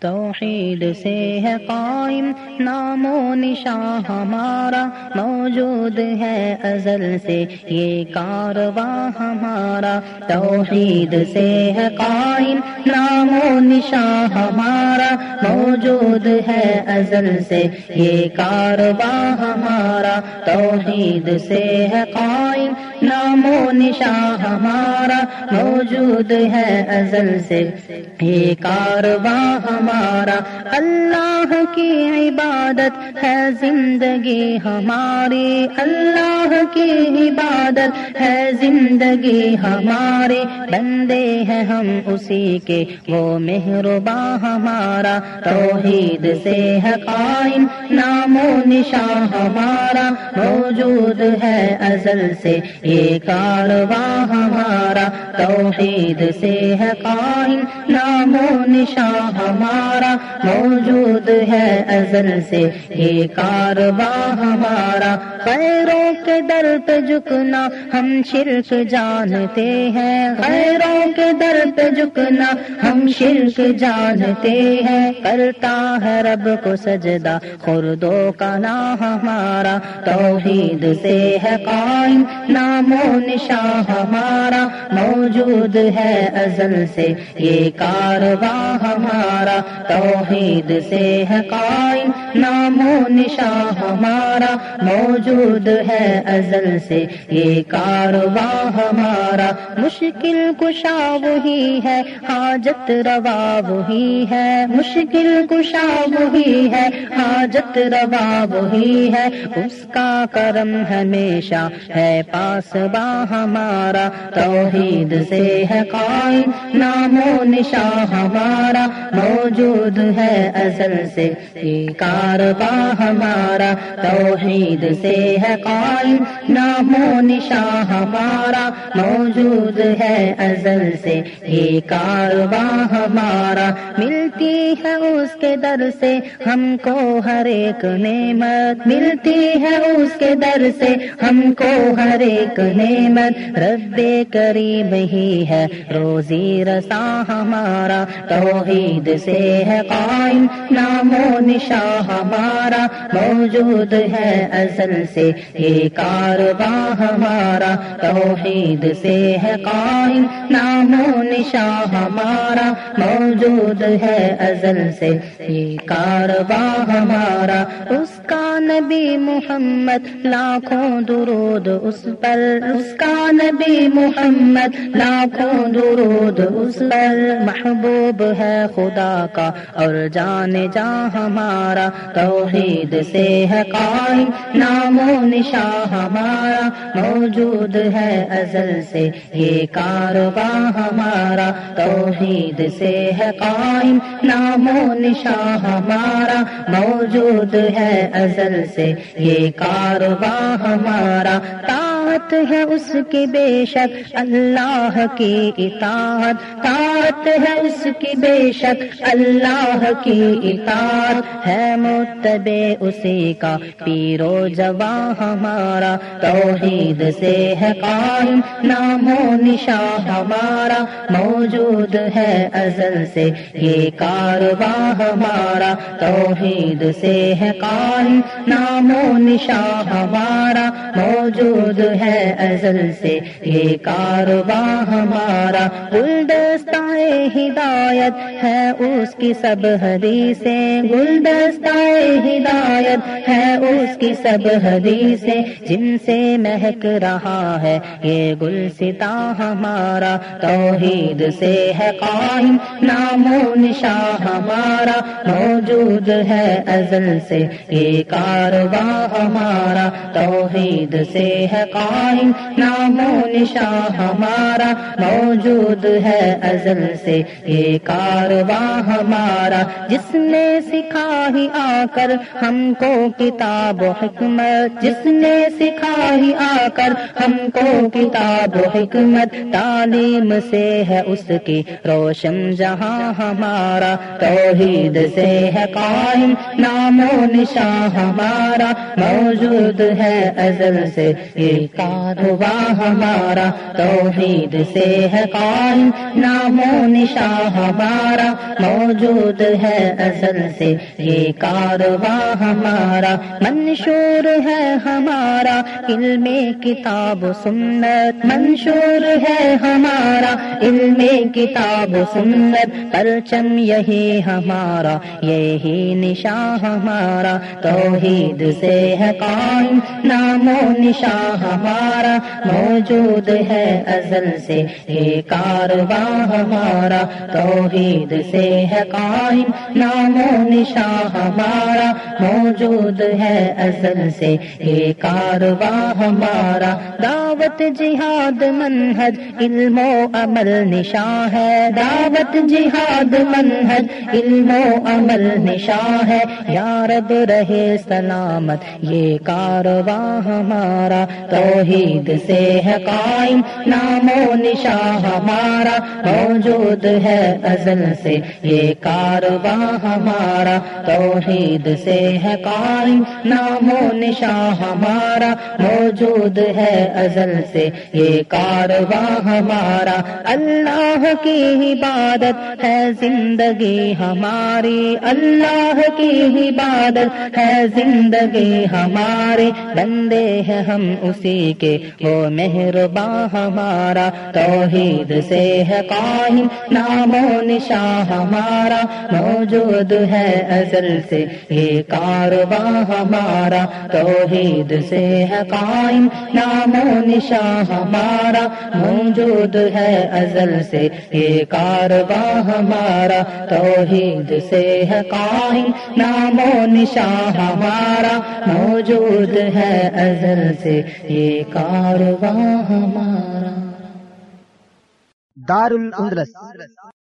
توحید سے ہے قائم، نام و نشاں ہمارا موجود ہے ازل سے، یہ کارواں ہمارا توحید سے ہے قائم، نام و نشاں ہمارا موجود ہے ازل سے، یہ کارواں ہمارا توحید سے ہے قائم نام و نشاں ہمارا موجود ہے ازل سے۔ یہ کارواں ہمارا اللہ کی عبادت ہے زندگی ہماری۔ اللہ کی عبادت ہے زندگی ہماری بندے ہیں ہم اسی کے۔ وہ مہرباں ہمارا۔ توحید سے ہے قائم۔ نام و نشاں ہمارا موجود ہے ازل سے۔ یہ کارواں ہمارا توحید سے ہے قائم نام و نشاں ہمارا موجود ہے ازل سے یہ کارواں ہمارا خیروں کے در پہ جھکنا ہم شرک جانتے ہیں خیروں کے در پہ جھکنا ہم شرک جانتے ہیں کرتا ہے رب کو سجدہ خردو کا نام ہمارا توحید سے ہے قائم نام و نشاں ہمارا، موجود ہے ازل سے، یہ کارواں ہمارا، توحید سے ہے قائم نام و نشاں ہمارا، موجود ہے ازل سے، یہ کارواں ہمارا، مشکل کشا وہی ہے، حاجت روا وہی ہے، مشکل کشا وہی ہے، حاجت روا وہی ہے، اس کا کرم ہمیشہ ہے پاس با ہمارا توحید سے ہے قائم نام و نشاں ہمارا موجود ہے ازل سے۔ یہ کاربا ہمارا توحید سے ہے قائم نام و نشاں ہمارا موجود ہے ازل سے۔ یہ کاربا ہمارا ملتی ہے اس کے در سے، ہم کو ہر ایک نعمت ملتی ہے اس کے در سے۔ ہم کو ہر ایک نعمت رب قریب ہی ہے۔ روزی رسا ہمارا توحید سے ہے قائم۔ نام و نشاں ہمارا موجود ہے ازل سے۔ یہ کارواں ہمارا توحید سے ہے قائم۔ نام و نشاں ہمارا موجود ہے ازل سے۔ یہ کارواں ہمارا۔ اس کا نبی محمد لاکھوں درود اس پر اس کا نبی محمد لاکھوں درود اس پر محبوب ہے خدا کا اور جان جا ہمارا توحید سے ہے قائم نام و نشاں ہمارا، موجود ہے ازل سے یہ کارواں ہمارا توحید سے ہے قائم نام و نشاں ہمارا موجود ہے ازل سے یہ کارواں ہمارا طاعت ہے اس کی بے شک، اللہ کی اطاعت۔ طاعت ہے اس کی بے شک، اللہ کی اطاعت۔ ہے متبع اسی کا پیرو جواں ہمارا۔ توحید سے ہے قائم، نام و نشاں ہمارا۔ موجود ہے ازل سے یہ کارواں ہمارا۔ توحید سے ہے قائم، نام و نشاں ہمارا۔ موجود ہے ازل سے، یہ کارواں ہمارا گلدستہ ہدایت ہے، اس کی سب حدیثیں گلدستہ ہدایت ہے، اس کی سب حدیثیں جن سے مہک رہا ہے۔ یہ گل ستا ہمارا توحید سے ہے قائم، نام و نشاں ہمارا موجود ہے ازل سے۔ یہ کارواں ہمارا توحید سے ہے قائم۔ قائم نام و نشاں ہمارا موجود ہے ازل سے۔ یہ کارواں ہمارا، جس نے سکھائی آ کر ہم کو کتاب و حکمت۔ جس نے سکھائی آ کر ہم کو کتاب و حکمت۔ تعلیم سے ہے اس کی روشن جہاں ہمارا، توحید سے ہے قائم۔ نام و نشاں ہمارا موجود ہے ازل سے۔ یہ کارواں ہمارا، توحید سے ہے قائم، نام و نشاں ہمارا، موجود ہے ازل سے، یہ کارواں ہمارا، منشور ہے ہمارا، علم کتاب و سنت، منشور ہے ہمارا، علم کتاب و سنت، پرچم یہی ہمارا، یہی نشاں ہمارا، توحید سے ہے قائم، نام و نشاں ہمارا ہمارا موجود ہے ازل سے، یہ کارواں ہمارا توحید سے ہے قائم، نام و نشاں ہمارا موجود ہے ازل سے۔ یہ کارواں ہمارا دعوت جہاد منہج، علم و عمل نشاں ہے۔ دعوت جہاد منہج، علم و عمل نشاں ہے۔ یا رب رہے سلامت، یہ کارواں ہمارا توحید سے ہے قائم، نام و نشاں ہمارا، موجود ہے ازل سے، یہ کارواں ہمارا، توحید سے ہے قائم، نام و نشاں ہمارا، موجود ہے ازل سے، یہ کارواں ہمارا۔ اللہ کی عبادت ہے زندگی ہماری، اللہ کی عبادت ہے زندگی ہمارے بندے ہیں ہم اسی کے وہ مہرباں ہمارا، توحید سے ہے قائم، نام و نشاں ہمارا، موجود ہے ازل سے یہ کارواں ہمارا، توحید سے ہے قائم، نام و نشاں ہمارا، موجود ہے ازل سے یہ کارواں ہمارا، توحید سے ہے قائم، نام و نشاں ہمارا، موجود ہے ازل سے یہ کارواں ہمارا دار الاندلس